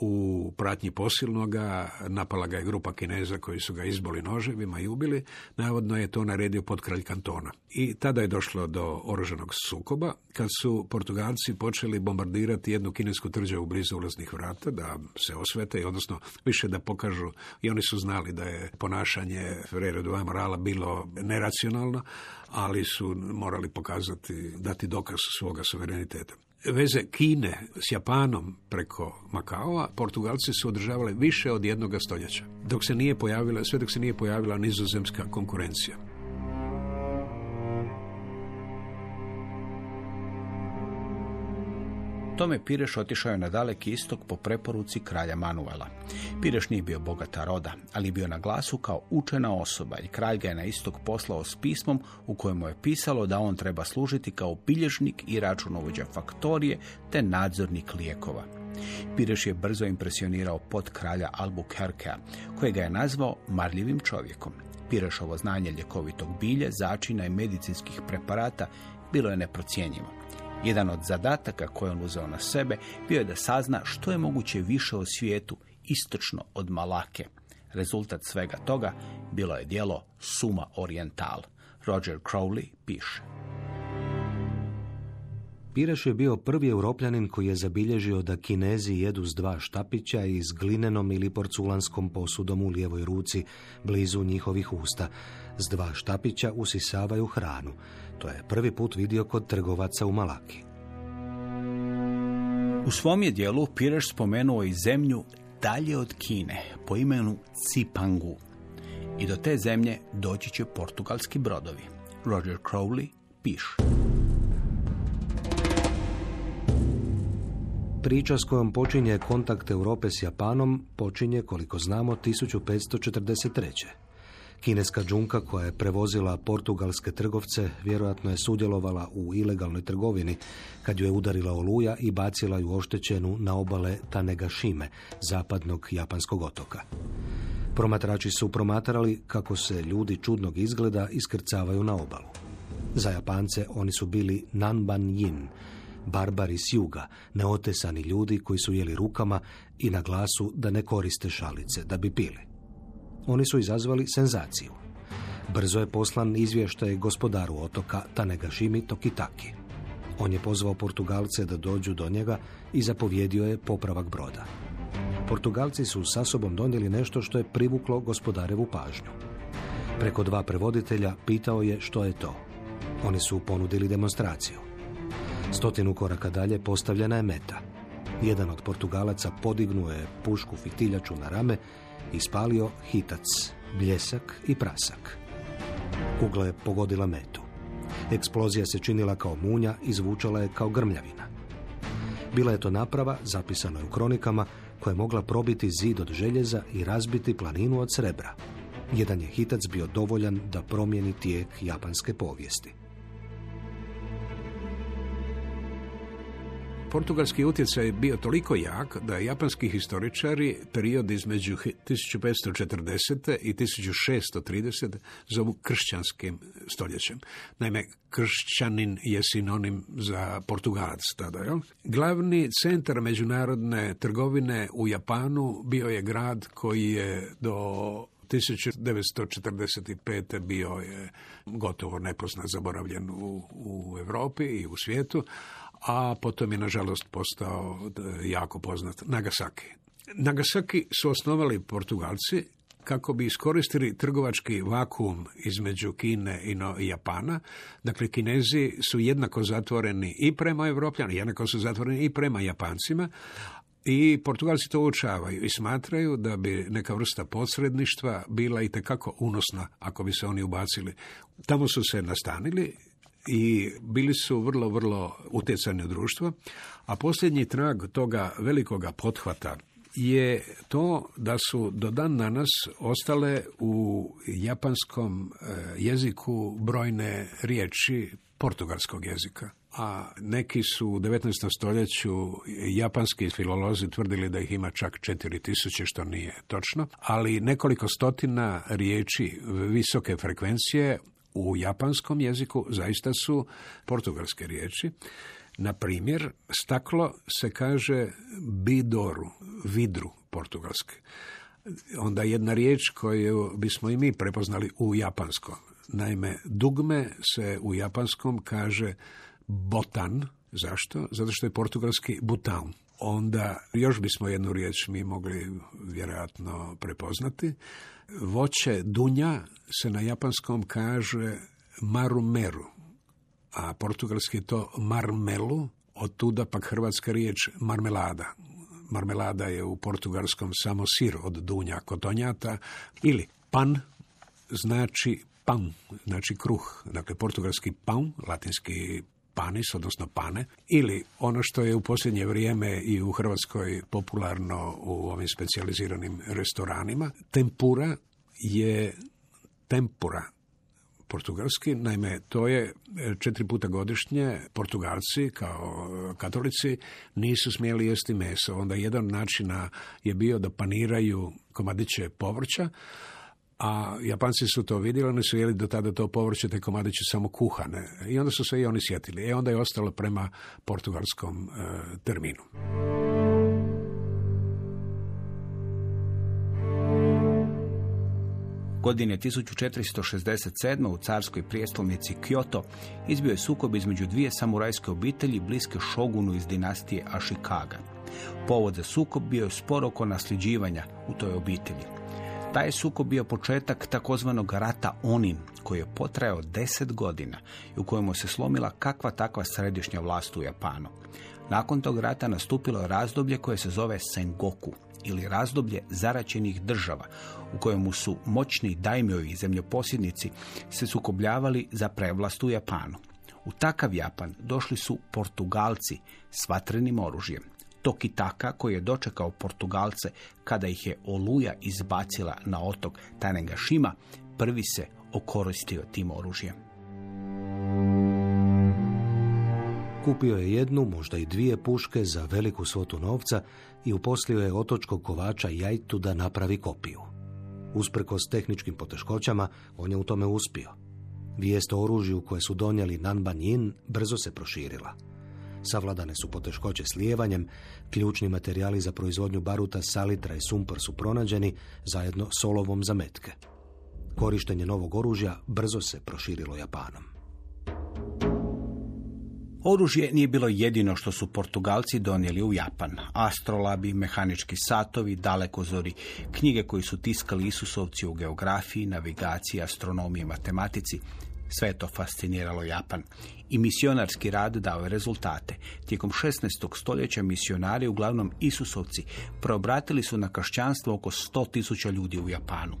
u pratnji posilnoga, napala ga je grupa Kineza koji su ga izboli noževima i ubili, navodno je to naredio pod kralj kantona. I tada je došlo do oružanog sukoba, kad su Portugalci počeli bombardirati jednu kinesku u blizu ulaznih vrata, da se osvete, odnosno više da pokažu, i oni su znali da je ponašanje Ferreira do Amorala bilo neracionalno, ali su morali pokazati, dati dokaz svoga suvereniteta. Veze Kine s Japanom preko Makaova, Portugalci su održavali više od jednoga stoljeća, dok se nije pojavila, sve dok se nije pojavila nizozemska konkurencija. Tome Pireš otišao je na daleki istok po preporuci kralja Manuela. Pireš nije bio bogata roda, ali bio na glasu kao učena osoba i kralj ga je na istok poslao s pismom u kojemu je pisalo da on treba služiti kao bilježnik i računovođa faktorije te nadzornik lijekova. Pireš je brzo impresionirao pod kralja Albuquerquea, kojega je nazvao marljivim čovjekom. Pirešovo znanje ljekovitog bilje, začina i medicinskih preparata bilo je neprocjenjivo. Jedan od zadataka koje on uzeo na sebe bio je da sazna što je moguće više o svijetu istočno od Malake. Rezultat svega toga bilo je dijelo Suma Oriental. Roger Crowley piše. Pireš je bio prvi europljanin koji je zabilježio da kinezi jedu s dva štapića i s glinenom ili porculanskom posudom u lijevoj ruci, blizu njihovih usta. S dva štapića usisavaju hranu. To je prvi put vidio kod trgovaca u Malaki. U svom je dijelu Pireš spomenuo i zemlju dalje od Kine po imenu Cipangu. I do te zemlje doći će portugalski brodovi. Roger Crowley piše. Priča s kojom počinje kontakt Europe s Japanom počinje, koliko znamo, 1543. Kineska džunka koja je prevozila portugalske trgovce vjerojatno je sudjelovala u ilegalnoj trgovini kad ju je udarila oluja i bacila ju oštećenu na obale Tanegashime, zapadnog japanskog otoka. Promatrači su promatrali kako se ljudi čudnog izgleda iskrcavaju na obalu. Za Japance oni su bili Nanban Yin, barbari s juga, neotesani ljudi koji su jeli rukama i na glasu da ne koriste šalice, da bi pili. Oni su izazvali senzaciju. Brzo je poslan izvještaj gospodaru otoka Tanegashimi Tokitaki. On je pozvao Portugalce da dođu do njega i zapovjedio je popravak broda. Portugalci su sa sobom donijeli nešto što je privuklo gospodarevu pažnju. Preko dva prevoditelja pitao je što je to. Oni su ponudili demonstraciju. Stotinu koraka dalje postavljena je meta. Jedan od Portugalaca podignuo je pušku fitiljaču na rame i spalio hitac, bljesak i prasak. Kugla je pogodila metu. Eksplozija se činila kao munja i zvučala je kao grmljavina. Bila je to naprava, zapisano je u kronikama, koja je mogla probiti zid od željeza i razbiti planinu od srebra. Jedan je hitac bio dovoljan da promijeni tijek japanske povijesti. Portugalski utjecaj je bio toliko jak da japanski historičari period između 1540. i 1630. zovu kršćanskim stoljećem. Naime, kršćanin je sinonim za portugalac tada. Jel? Glavni centar međunarodne trgovine u Japanu bio je grad koji je do 1945. bio je gotovo nepoznat, zaboravljen u, u Europi i u svijetu, a potom je nažalost postao e, jako poznat Nagasaki. Nagasaki su osnovali Portugalci kako bi iskoristili trgovački vakuum između Kine i Japana. Dakle, Kinezi su jednako zatvoreni i prema Evropljani, jednako su zatvoreni i prema Japancima, i Portugalci to uočavaju i smatraju da bi neka vrsta posredništva bila i tekako unosna ako bi se oni ubacili. Tamo su se nastanili i bili su vrlo, vrlo utjecani u društvo, a posljednji trag toga velikoga pothvata je to da su do dan danas ostale u japanskom e, jeziku brojne riječi portugalskog jezika. A neki su u 19. stoljeću japanski filolozi tvrdili da ih ima čak 4000, što nije točno, ali nekoliko stotina riječi visoke frekvencije u japanskom jeziku zaista su portugalske riječi. Na primjer, staklo se kaže bidoru, vidru portugalske. Onda jedna riječ koju bismo i mi prepoznali u japanskom. Naime, dugme se u japanskom kaže botan. Zašto? Zato što je portugalski butan. Onda još bismo jednu riječ mi mogli vjerojatno prepoznati. Voće dunja se na japanskom kaže marumeru, a portugalski je to marmelu, Od tuda pak hrvatska riječ marmelada. Marmelada je u portugalskom samo sir od dunja kotonjata ili pan znači pan, znači kruh. Dakle, portugalski pan, latinski panis, odnosno pane, ili ono što je u posljednje vrijeme i u Hrvatskoj popularno u ovim specijaliziranim restoranima. Tempura je tempura portugalski, naime to je četiri puta godišnje Portugalci kao katolici nisu smjeli jesti meso. Onda jedan od načina je bio da paniraju komadiće povrća, a Japanci su to vidjeli, oni su jeli do tada to povrće, te komadiće samo kuhane. I onda su se i oni sjetili. E onda je ostalo prema portugalskom e, terminu. Godine 1467. u carskoj prijestolnici Kyoto izbio je sukob između dvije samurajske obitelji bliske šogunu iz dinastije Ashikaga. Povod za sukob bio je spor oko nasljeđivanja u toj obitelji. Taj sukob bio početak takozvanog rata Onin, koji je potrajao deset godina i u kojemu se slomila kakva takva središnja vlast u Japanu. Nakon tog rata nastupilo je razdoblje koje se zove Sengoku ili razdoblje zaraćenih država u kojemu su moćni dajmiovi i zemljoposjednici se sukobljavali za prevlast u Japanu. U takav Japan došli su Portugalci s vatrenim oružjem. Tokitaka koji je dočekao Portugalce kada ih je Oluja izbacila na otok Tanegashima, prvi se okoristio tim oružjem. Kupio je jednu, možda i dvije puške za veliku svotu novca i uposlio je otočkog kovača Jajtu da napravi kopiju. Usprkos tehničkim poteškoćama, on je u tome uspio. Vijest o oružju koje su donijeli Nanban Yin brzo se proširila. Savladane su poteškoće s lijevanjem, ključni materijali za proizvodnju baruta, salitra i sumpor su pronađeni zajedno s olovom za metke. Korištenje novog oružja brzo se proširilo Japanom. Oružje nije bilo jedino što su Portugalci donijeli u Japan. Astrolabi, mehanički satovi, dalekozori, knjige koji su tiskali Isusovci u geografiji, navigaciji, astronomiji i matematici, sve to fasciniralo Japan. I misionarski rad dao je rezultate. Tijekom 16. stoljeća misionari, uglavnom Isusovci, preobratili su na kršćanstvo oko 100.000 ljudi u Japanu.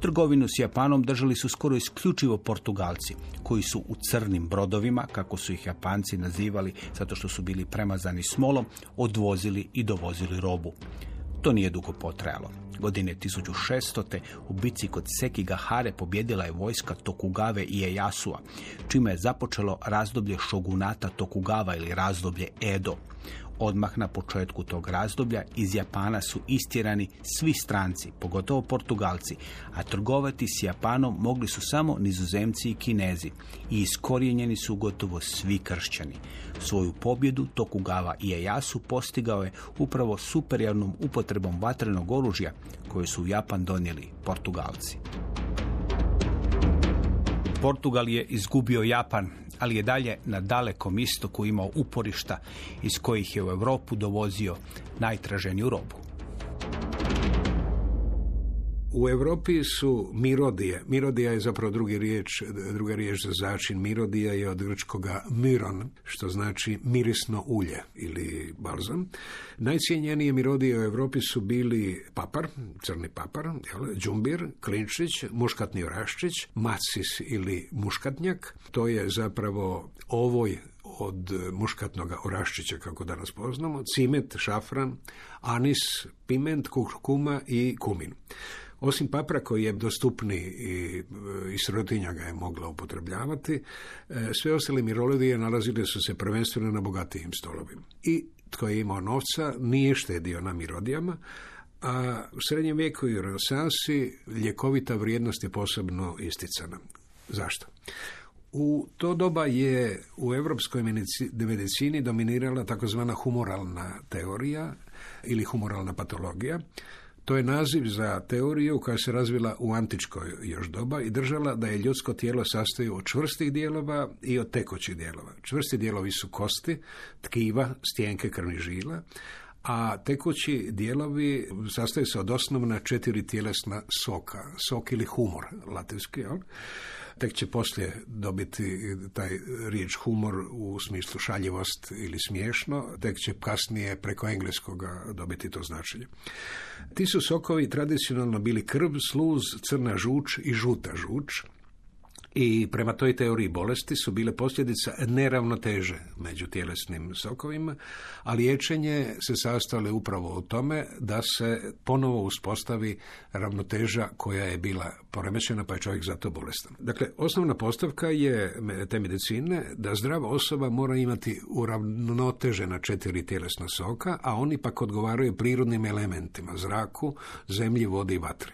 Trgovinu s Japanom držali su skoro isključivo Portugalci, koji su u crnim brodovima, kako su ih Japanci nazivali, zato što su bili premazani smolom, odvozili i dovozili robu. To nije dugo potrajalo. Godine 1600. u bici kod Sekigahare pobjedila je vojska Tokugave i Ejasua, čime je započelo razdoblje šogunata Tokugava ili razdoblje Edo. Odmah na početku tog razdoblja iz Japana su istjerani svi stranci, pogotovo Portugalci, a trgovati s Japanom mogli su samo nizozemci i kinezi i iskorijenjeni su gotovo svi kršćani. Svoju pobjedu Tokugawa Ieyasu postigao je upravo superiornom upotrebom vatrenog oružja koje su u Japan donijeli Portugalci. Portugal je izgubio Japan, ali je dalje na dalekom istoku imao uporišta iz kojih je u Europu dovozio najtraženiju robu. U Europi su mirodije. Mirodija je zapravo drugi riječ, druga riječ za začin. Mirodija je od grčkoga miron, što znači mirisno ulje ili balzam. Najcijenjenije mirodije u Europi su bili papar, crni papar, jel, džumbir, klinčić, muškatni oraščić, macis ili muškatnjak. To je zapravo ovoj od muškatnog oraščića, kako danas poznamo, cimet, šafran, anis, piment, kurkuma i kumin. Osim papra koji je dostupni i, i sirotinja ga je mogla upotrebljavati, e, sve ostale miroledije nalazile su se prvenstveno na bogatijim stolovima. I tko je imao novca nije štedio na mirodijama, a u srednjem vijeku i renesansi ljekovita vrijednost je posebno isticana. Zašto? U to doba je u europskoj medicini dominirala takozvana humoralna teorija ili humoralna patologija, to je naziv za teoriju koja se razvila u antičkoj još doba i držala da je ljudsko tijelo sastoji od čvrstih dijelova i od tekućih dijelova. Čvrsti dijelovi su kosti, tkiva, stjenke krvnih žila, a tekući dijelovi sastoje se od osnovna četiri tjelesna soka. Sok ili humor, latinski, jel? Tek će poslije dobiti taj riječ humor u smislu šaljivost ili smiješno, tek će kasnije preko engleskoga dobiti to značenje. Ti su sokovi tradicionalno bili krv, sluz, crna žuč i žuta žuč, i prema toj teoriji bolesti su bile posljedica neravnoteže među tjelesnim sokovima, a liječenje se sastojalo upravo u tome da se ponovo uspostavi ravnoteža koja je bila poremećena pa je čovjek zato bolestan. Dakle, osnovna postavka je te medicine da zdrava osoba mora imati uravnotežena četiri tjelesna soka, a oni pak odgovaraju prirodnim elementima, zraku, zemlji, vodi i vatri.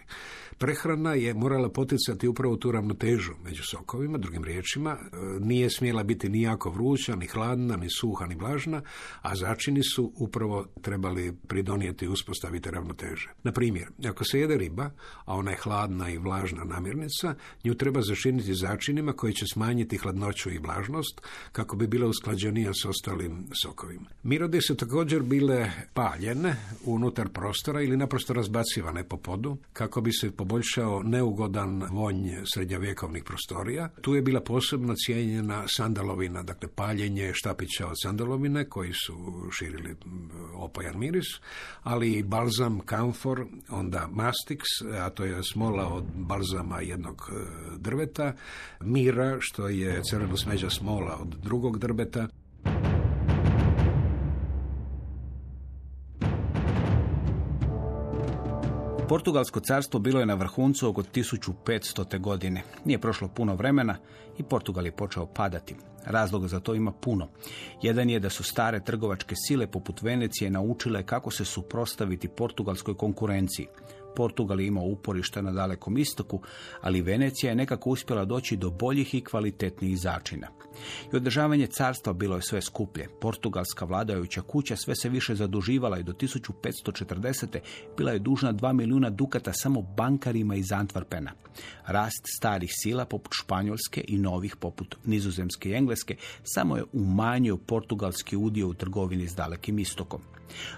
Prehrana je morala poticati upravo tu ravnotežu među sokovima, drugim riječima, e, nije smjela biti ni jako vruća, ni hladna, ni suha, ni vlažna, a začini su upravo trebali pridonijeti uspostaviti ravnoteže. Na primjer, ako se jede riba, a ona je hladna i vlažna namirnica, nju treba začiniti začinima koji će smanjiti hladnoću i vlažnost kako bi bila usklađenija s ostalim sokovima. Mirode su također bile paljene unutar prostora ili naprosto razbacivane po podu kako bi se po poboljšao neugodan vonj srednjovjekovnih prostorija. Tu je bila posebno cijenjena sandalovina, dakle paljenje štapića od sandalovine koji su širili opajan miris, ali i balzam, kamfor, onda mastix, a to je smola od balzama jednog e, drveta, mira, što je crveno smeđa smola od drugog drveta, Portugalsko carstvo bilo je na vrhuncu oko 1500. godine. Nije prošlo puno vremena i Portugal je počeo padati. Razloga za to ima puno. Jedan je da su stare trgovačke sile poput Venecije naučile kako se suprostaviti portugalskoj konkurenciji. Portugal je imao uporište na dalekom istoku, ali Venecija je nekako uspjela doći do boljih i kvalitetnijih začina. I održavanje carstva bilo je sve skuplje. Portugalska vladajuća kuća sve se više zaduživala i do 1540. bila je dužna 2 milijuna dukata samo bankarima iz Antwerpena. Rast starih sila poput Španjolske i novih poput Nizozemske i Engleske samo je umanjio portugalski udio u trgovini s dalekim istokom.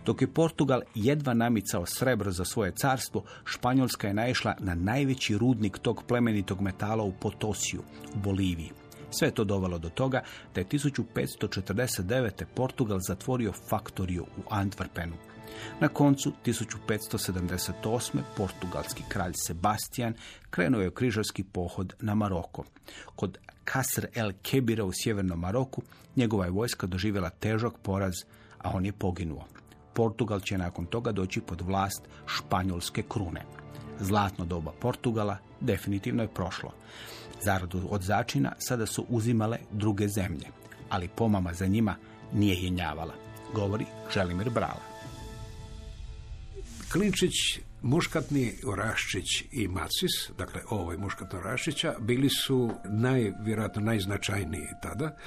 Dok je Portugal jedva namicao srebro za svoje carstvo, Španjolska je naišla na najveći rudnik tog plemenitog metala u Potosiju, u Boliviji. Sve to dovelo do toga da je 1549. Portugal zatvorio faktoriju u Antwerpenu. Na koncu 1578. portugalski kralj Sebastian krenuo je u križarski pohod na Maroko. Kod Kasr el Kebira u sjevernom Maroku njegova je vojska doživjela težak poraz, a on je poginuo. Portugal će nakon toga doći pod vlast španjolske krune. Zlatno doba Portugala definitivno je prošlo. Zaradu od začina sada su uzimale druge zemlje, ali pomama za njima nije jenjavala, govori Želimir Brala. Klinčić, muškatni Oraščić i Macis, dakle ovoj muškatno Oraščića, bili su najvjerojatno najznačajniji tada.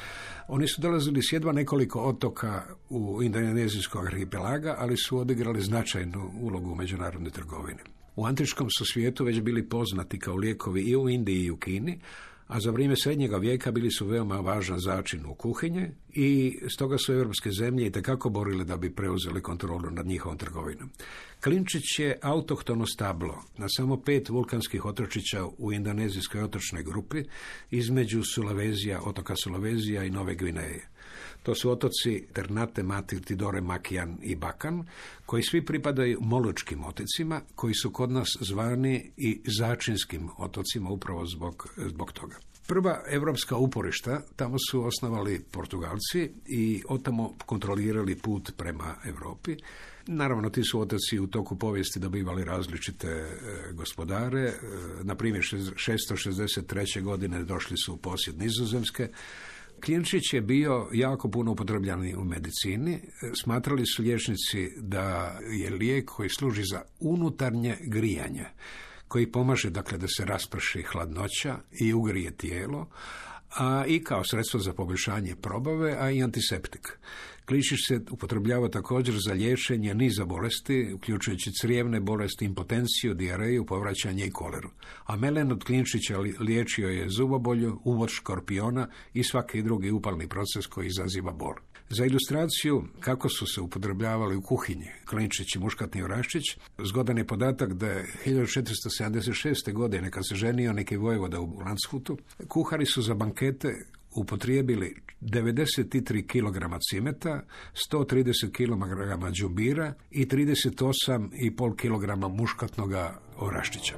Oni su dolazili s jedva nekoliko otoka u indonezijskog arhipelaga, ali su odigrali značajnu ulogu u međunarodnoj trgovini. U antičkom su svijetu već bili poznati kao lijekovi i u Indiji i u Kini, a za vrijeme srednjega vijeka bili su veoma važan začin u kuhinje i stoga su europske zemlje i tekako borile da bi preuzeli kontrolu nad njihovom trgovinom. Klinčić je autohtono stablo na samo pet vulkanskih otočića u indonezijskoj otočnoj grupi između Sulavezija, otoka Sulavezija i Nove Gvineje. To su otoci Ternate, Matir, Tidore, Makijan i Bakan, koji svi pripadaju molučkim otocima, koji su kod nas zvani i začinskim otocima upravo zbog, zbog toga. Prva evropska uporišta tamo su osnovali Portugalci i otamo kontrolirali put prema Europi. Naravno, ti su otoci u toku povijesti dobivali različite e, gospodare. E, na primjer, 663. godine došli su u posjed Nizozemske, Klinčić je bio jako puno upotrebljan u medicini. Smatrali su liječnici da je lijek koji služi za unutarnje grijanje, koji pomaže dakle da se rasprši hladnoća i ugrije tijelo, a i kao sredstvo za poboljšanje probave, a i antiseptik. Klišić se upotrebljava također za liječenje niza bolesti, uključujući crijevne bolesti, impotenciju, dijareju, povraćanje i koleru. A Melen od Klinčića liječio je zubobolju, uvod škorpiona i svaki drugi upalni proces koji izaziva bol. Za ilustraciju kako su se upotrebljavali u kuhinji Klinčić i Muškatni Oraščić, zgodan je podatak da je 1476. godine kad se ženio neki vojvoda u Landshutu, kuhari su za bankete upotrijebili 93 kg cimeta, 130 kg džumbira i 38,5 kg muškatnog oraščića.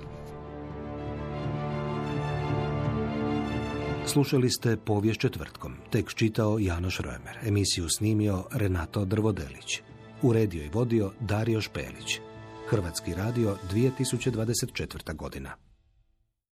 Slušali ste povijest četvrtkom. Tekst čitao Janoš Römer. Emisiju snimio Renato Drvodelić. Uredio i vodio Dario Špelić. Hrvatski radio 2024. godina.